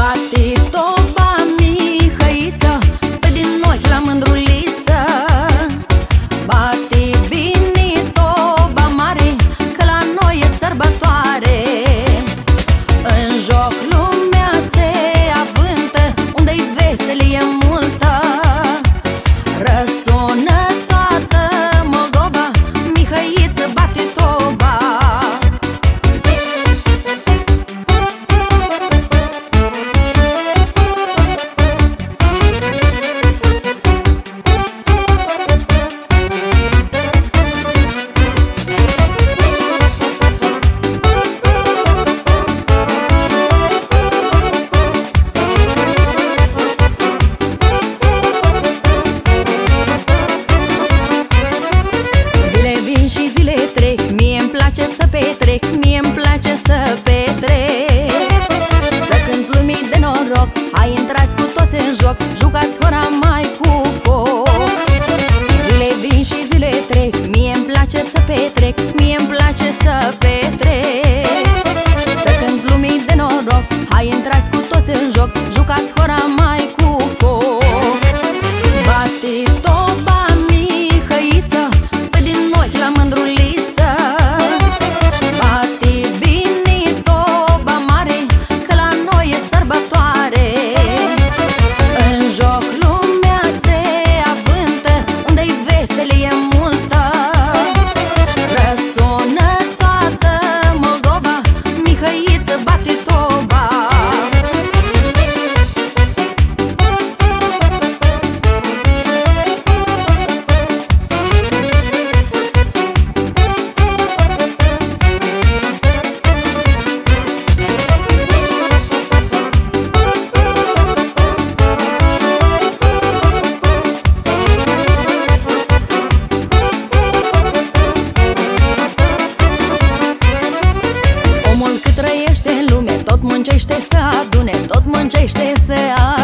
bater. Muncește să